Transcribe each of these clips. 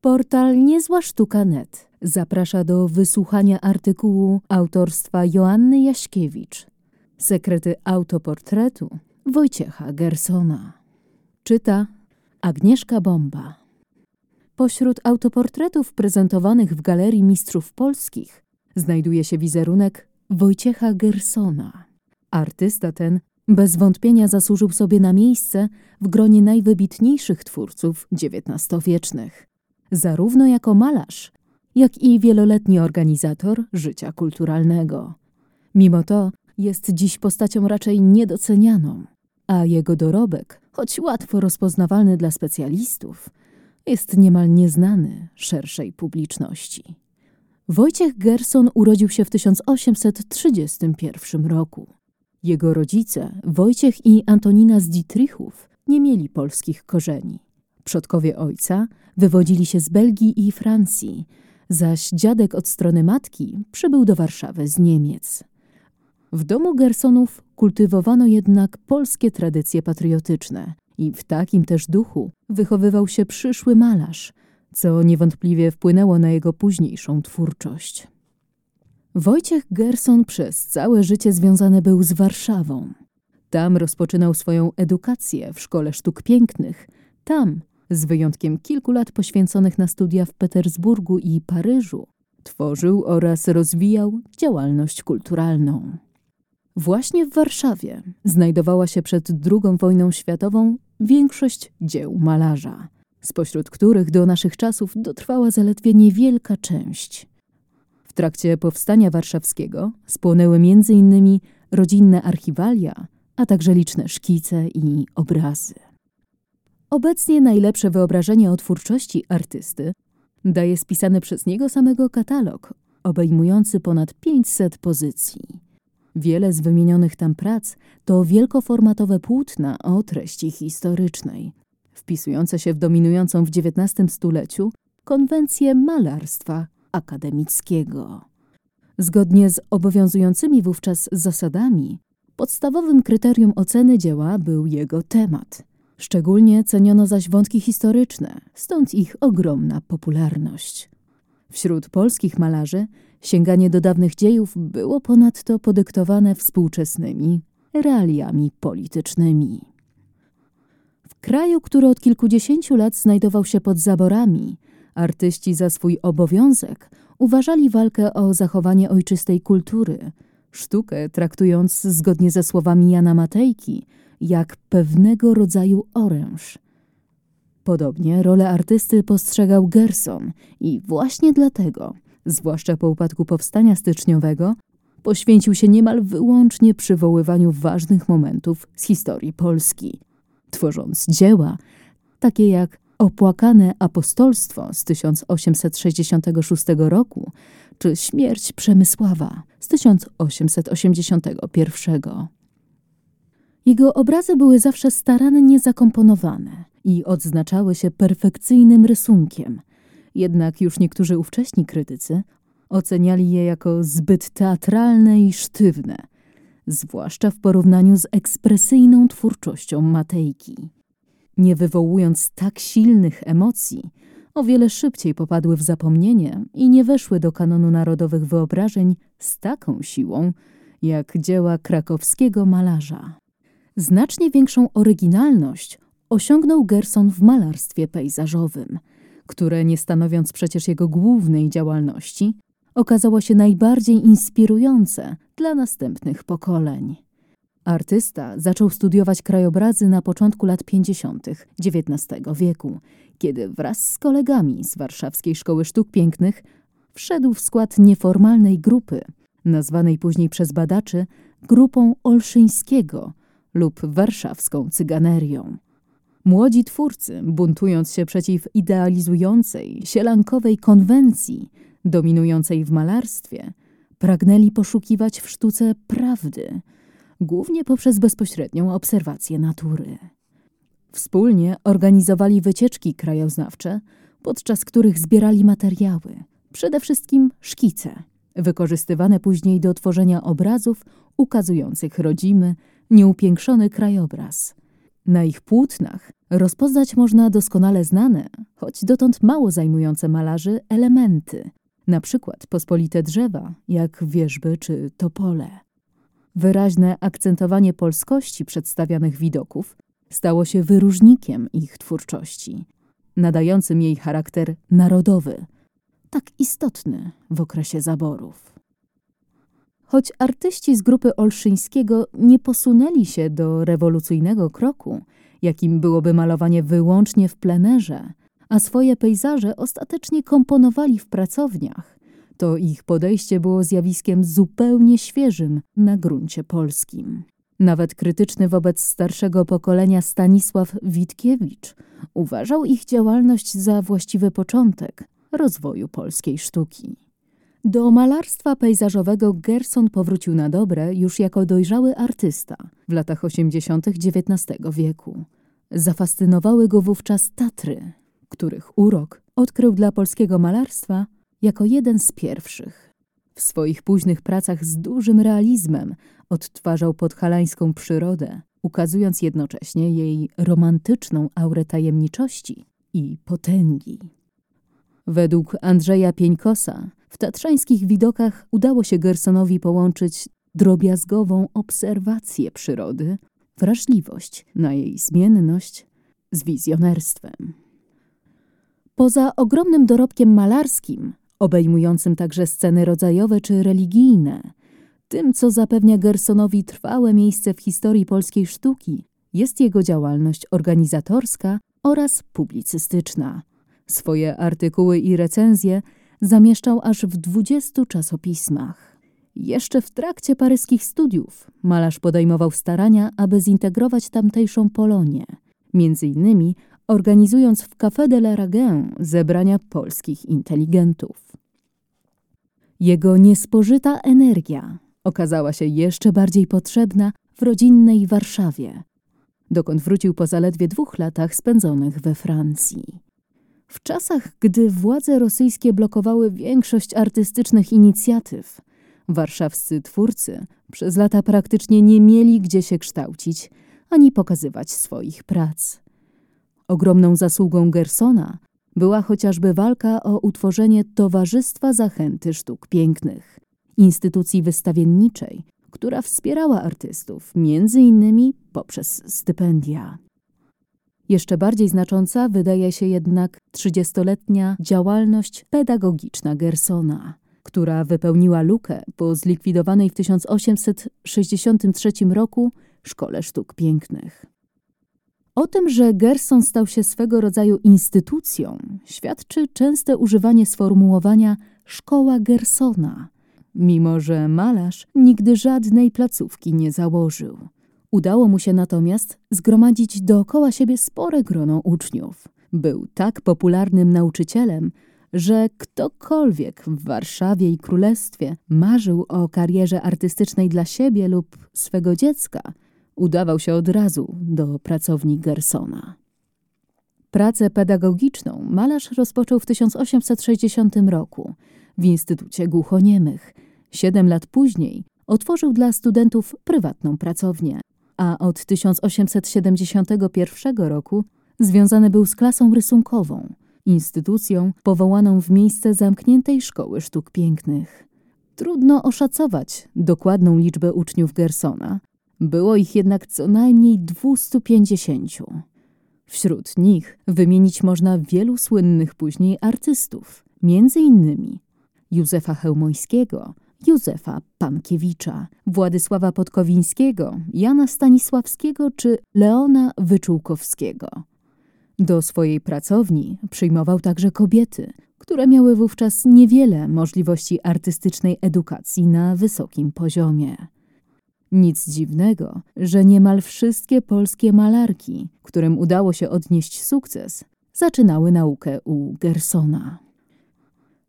Portal Niezła Sztuka Net zaprasza do wysłuchania artykułu autorstwa Joanny Jaśkiewicz Sekrety autoportretu Wojciecha Gersona. Czyta Agnieszka Bomba. Pośród autoportretów prezentowanych w Galerii Mistrzów Polskich znajduje się wizerunek Wojciecha Gersona. Artysta ten bez wątpienia zasłużył sobie na miejsce w gronie najwybitniejszych twórców XIX-wiecznych, zarówno jako malarz, jak i wieloletni organizator życia kulturalnego. Mimo to jest dziś postacią raczej niedocenianą, a jego dorobek, choć łatwo rozpoznawalny dla specjalistów, jest niemal nieznany szerszej publiczności. Wojciech Gerson urodził się w 1831 roku. Jego rodzice, Wojciech i Antonina z Dietrichów, nie mieli polskich korzeni. Przodkowie ojca wywodzili się z Belgii i Francji, zaś dziadek od strony matki przybył do Warszawy z Niemiec. W domu Gersonów kultywowano jednak polskie tradycje patriotyczne i w takim też duchu wychowywał się przyszły malarz, co niewątpliwie wpłynęło na jego późniejszą twórczość. Wojciech Gerson przez całe życie związany był z Warszawą. Tam rozpoczynał swoją edukację w Szkole Sztuk Pięknych. Tam, z wyjątkiem kilku lat poświęconych na studia w Petersburgu i Paryżu, tworzył oraz rozwijał działalność kulturalną. Właśnie w Warszawie znajdowała się przed II wojną światową większość dzieł malarza, spośród których do naszych czasów dotrwała zaledwie niewielka część. W trakcie powstania warszawskiego spłonęły m.in. rodzinne archiwalia, a także liczne szkice i obrazy. Obecnie najlepsze wyobrażenie o twórczości artysty daje spisany przez niego samego katalog, obejmujący ponad 500 pozycji. Wiele z wymienionych tam prac to wielkoformatowe płótna o treści historycznej, wpisujące się w dominującą w XIX stuleciu konwencję malarstwa akademickiego. Zgodnie z obowiązującymi wówczas zasadami, podstawowym kryterium oceny dzieła był jego temat. Szczególnie ceniono zaś wątki historyczne, stąd ich ogromna popularność. Wśród polskich malarzy sięganie do dawnych dziejów było ponadto podyktowane współczesnymi realiami politycznymi. W kraju, który od kilkudziesięciu lat znajdował się pod zaborami, artyści za swój obowiązek uważali walkę o zachowanie ojczystej kultury, sztukę traktując zgodnie ze słowami Jana Matejki jak pewnego rodzaju oręż – Podobnie rolę artysty postrzegał Gerson i właśnie dlatego, zwłaszcza po upadku powstania styczniowego, poświęcił się niemal wyłącznie przywoływaniu ważnych momentów z historii Polski, tworząc dzieła takie jak Opłakane apostolstwo z 1866 roku czy Śmierć Przemysława z 1881. Jego obrazy były zawsze starannie zakomponowane i odznaczały się perfekcyjnym rysunkiem. Jednak już niektórzy ówcześni krytycy oceniali je jako zbyt teatralne i sztywne, zwłaszcza w porównaniu z ekspresyjną twórczością Matejki. Nie wywołując tak silnych emocji, o wiele szybciej popadły w zapomnienie i nie weszły do kanonu narodowych wyobrażeń z taką siłą, jak dzieła krakowskiego malarza. Znacznie większą oryginalność osiągnął Gerson w malarstwie pejzażowym, które nie stanowiąc przecież jego głównej działalności, okazało się najbardziej inspirujące dla następnych pokoleń. Artysta zaczął studiować krajobrazy na początku lat 50. XIX wieku, kiedy wraz z kolegami z Warszawskiej Szkoły Sztuk Pięknych wszedł w skład nieformalnej grupy, nazwanej później przez badaczy grupą Olszyńskiego lub warszawską cyganerią. Młodzi twórcy, buntując się przeciw idealizującej, sielankowej konwencji dominującej w malarstwie, pragnęli poszukiwać w sztuce prawdy, głównie poprzez bezpośrednią obserwację natury. Wspólnie organizowali wycieczki krajoznawcze, podczas których zbierali materiały, przede wszystkim szkice, wykorzystywane później do tworzenia obrazów ukazujących rodzimy, nieupiększony krajobraz – na ich płótnach rozpoznać można doskonale znane, choć dotąd mało zajmujące malarzy, elementy, na przykład pospolite drzewa, jak wieżby czy topole. Wyraźne akcentowanie polskości przedstawianych widoków stało się wyróżnikiem ich twórczości, nadającym jej charakter narodowy, tak istotny w okresie zaborów. Choć artyści z grupy Olszyńskiego nie posunęli się do rewolucyjnego kroku, jakim byłoby malowanie wyłącznie w plenerze, a swoje pejzaże ostatecznie komponowali w pracowniach, to ich podejście było zjawiskiem zupełnie świeżym na gruncie polskim. Nawet krytyczny wobec starszego pokolenia Stanisław Witkiewicz uważał ich działalność za właściwy początek rozwoju polskiej sztuki. Do malarstwa pejzażowego Gerson powrócił na dobre już jako dojrzały artysta w latach 80. XIX wieku. Zafascynowały go wówczas Tatry, których urok odkrył dla polskiego malarstwa jako jeden z pierwszych. W swoich późnych pracach z dużym realizmem odtwarzał podhalańską przyrodę, ukazując jednocześnie jej romantyczną aurę tajemniczości i potęgi. Według Andrzeja Pieńkosa w tatrzańskich widokach udało się Gersonowi połączyć drobiazgową obserwację przyrody, wrażliwość na jej zmienność z wizjonerstwem. Poza ogromnym dorobkiem malarskim, obejmującym także sceny rodzajowe czy religijne, tym, co zapewnia Gersonowi trwałe miejsce w historii polskiej sztuki, jest jego działalność organizatorska oraz publicystyczna. Swoje artykuły i recenzje zamieszczał aż w dwudziestu czasopismach. Jeszcze w trakcie paryskich studiów malarz podejmował starania, aby zintegrować tamtejszą Polonię, między innymi organizując w Café de la Raguin zebrania polskich inteligentów. Jego niespożyta energia okazała się jeszcze bardziej potrzebna w rodzinnej Warszawie, dokąd wrócił po zaledwie dwóch latach spędzonych we Francji. W czasach, gdy władze rosyjskie blokowały większość artystycznych inicjatyw, warszawscy twórcy przez lata praktycznie nie mieli gdzie się kształcić ani pokazywać swoich prac. Ogromną zasługą Gersona była chociażby walka o utworzenie Towarzystwa Zachęty Sztuk Pięknych, instytucji wystawienniczej, która wspierała artystów, między innymi poprzez stypendia. Jeszcze bardziej znacząca wydaje się jednak trzydziestoletnia działalność pedagogiczna Gersona, która wypełniła lukę po zlikwidowanej w 1863 roku Szkole Sztuk Pięknych. O tym, że Gerson stał się swego rodzaju instytucją, świadczy częste używanie sformułowania szkoła Gersona, mimo że malarz nigdy żadnej placówki nie założył. Udało mu się natomiast zgromadzić dookoła siebie spore grono uczniów. Był tak popularnym nauczycielem, że ktokolwiek w Warszawie i Królestwie marzył o karierze artystycznej dla siebie lub swego dziecka, udawał się od razu do pracowni Gersona. Pracę pedagogiczną malarz rozpoczął w 1860 roku w Instytucie Głuchoniemych. Siedem lat później otworzył dla studentów prywatną pracownię, a od 1871 roku związany był z klasą rysunkową, instytucją powołaną w miejsce zamkniętej szkoły sztuk pięknych. Trudno oszacować dokładną liczbę uczniów Gersona, było ich jednak co najmniej 250. Wśród nich wymienić można wielu słynnych później artystów, między innymi Józefa Chełmońskiego, Józefa Pankiewicza, Władysława Podkowińskiego, Jana Stanisławskiego czy Leona Wyczółkowskiego. Do swojej pracowni przyjmował także kobiety, które miały wówczas niewiele możliwości artystycznej edukacji na wysokim poziomie. Nic dziwnego, że niemal wszystkie polskie malarki, którym udało się odnieść sukces, zaczynały naukę u Gersona.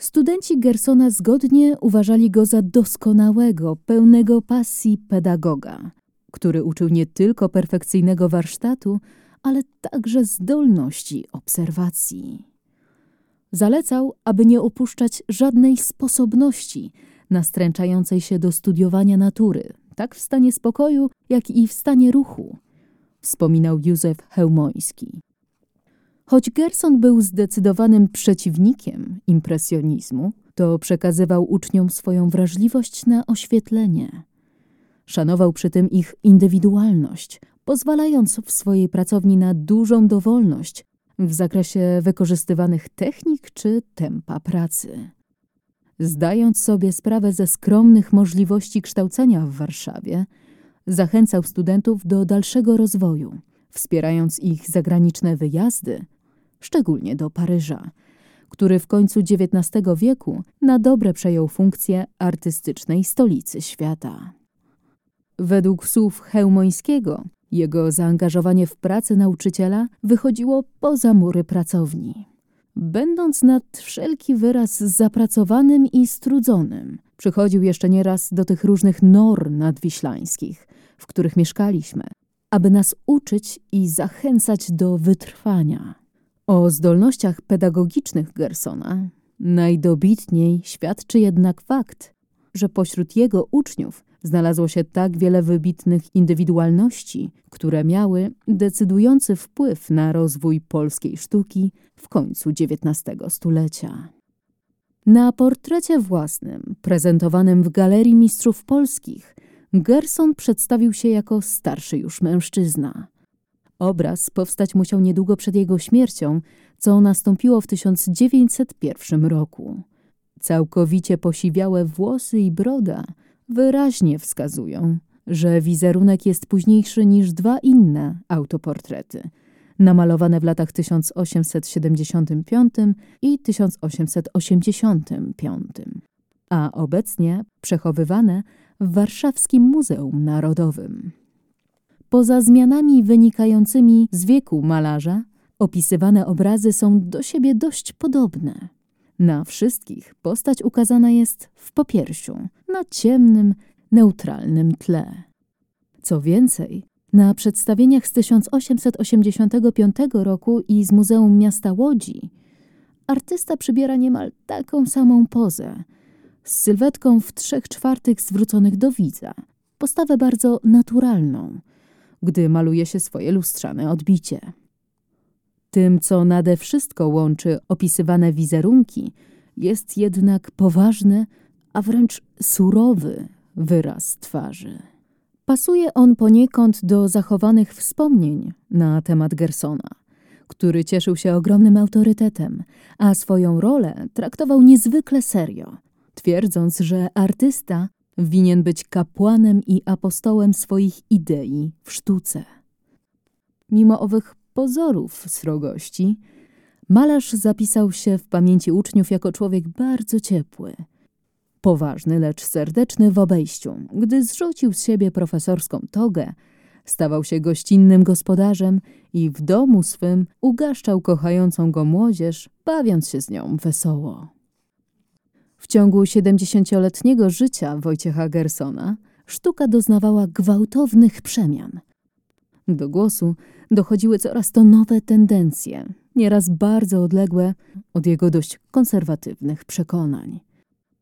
Studenci Gersona zgodnie uważali go za doskonałego, pełnego pasji pedagoga, który uczył nie tylko perfekcyjnego warsztatu, ale także zdolności obserwacji. Zalecał, aby nie opuszczać żadnej sposobności nastręczającej się do studiowania natury, tak w stanie spokoju, jak i w stanie ruchu, wspominał Józef Chełmoński. Choć Gerson był zdecydowanym przeciwnikiem impresjonizmu, to przekazywał uczniom swoją wrażliwość na oświetlenie. Szanował przy tym ich indywidualność, pozwalając w swojej pracowni na dużą dowolność w zakresie wykorzystywanych technik czy tempa pracy. Zdając sobie sprawę ze skromnych możliwości kształcenia w Warszawie, zachęcał studentów do dalszego rozwoju, wspierając ich zagraniczne wyjazdy, szczególnie do Paryża, który w końcu XIX wieku na dobre przejął funkcję artystycznej stolicy świata. Według słów Chełmońskiego, jego zaangażowanie w pracę nauczyciela wychodziło poza mury pracowni. Będąc nad wszelki wyraz zapracowanym i strudzonym, przychodził jeszcze nieraz do tych różnych nor nadwiślańskich, w których mieszkaliśmy, aby nas uczyć i zachęcać do wytrwania. O zdolnościach pedagogicznych Gersona najdobitniej świadczy jednak fakt, że pośród jego uczniów znalazło się tak wiele wybitnych indywidualności, które miały decydujący wpływ na rozwój polskiej sztuki w końcu XIX stulecia. Na portrecie własnym, prezentowanym w Galerii Mistrzów Polskich, Gerson przedstawił się jako starszy już mężczyzna. Obraz powstać musiał niedługo przed jego śmiercią, co nastąpiło w 1901 roku. Całkowicie posiwiałe włosy i broda wyraźnie wskazują, że wizerunek jest późniejszy niż dwa inne autoportrety, namalowane w latach 1875 i 1885, a obecnie przechowywane w Warszawskim Muzeum Narodowym. Poza zmianami wynikającymi z wieku malarza, opisywane obrazy są do siebie dość podobne. Na wszystkich postać ukazana jest w popiersiu, na ciemnym, neutralnym tle. Co więcej, na przedstawieniach z 1885 roku i z Muzeum Miasta Łodzi artysta przybiera niemal taką samą pozę, z sylwetką w trzech czwartych zwróconych do widza, postawę bardzo naturalną, gdy maluje się swoje lustrzane odbicie. Tym, co nade wszystko łączy opisywane wizerunki, jest jednak poważny, a wręcz surowy wyraz twarzy. Pasuje on poniekąd do zachowanych wspomnień na temat Gersona, który cieszył się ogromnym autorytetem, a swoją rolę traktował niezwykle serio, twierdząc, że artysta winien być kapłanem i apostołem swoich idei w sztuce. Mimo owych pozorów srogości, malarz zapisał się w pamięci uczniów jako człowiek bardzo ciepły. Poważny, lecz serdeczny w obejściu, gdy zrzucił z siebie profesorską togę, stawał się gościnnym gospodarzem i w domu swym ugaszczał kochającą go młodzież, bawiąc się z nią wesoło. W ciągu siedemdziesięcioletniego życia Wojciecha Gersona sztuka doznawała gwałtownych przemian – do głosu dochodziły coraz to nowe tendencje, nieraz bardzo odległe od jego dość konserwatywnych przekonań.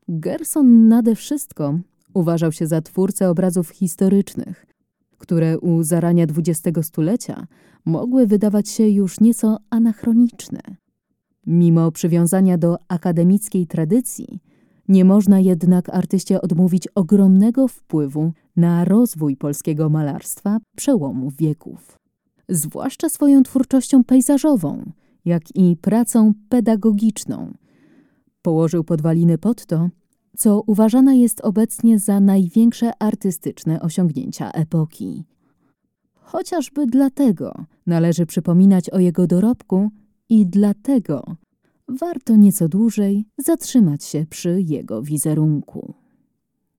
Gerson nade wszystko uważał się za twórcę obrazów historycznych, które u zarania XX stulecia mogły wydawać się już nieco anachroniczne. Mimo przywiązania do akademickiej tradycji, nie można jednak artyście odmówić ogromnego wpływu na rozwój polskiego malarstwa przełomu wieków. Zwłaszcza swoją twórczością pejzażową, jak i pracą pedagogiczną. Położył podwaliny pod to, co uważana jest obecnie za największe artystyczne osiągnięcia epoki. Chociażby dlatego należy przypominać o jego dorobku i dlatego warto nieco dłużej zatrzymać się przy jego wizerunku.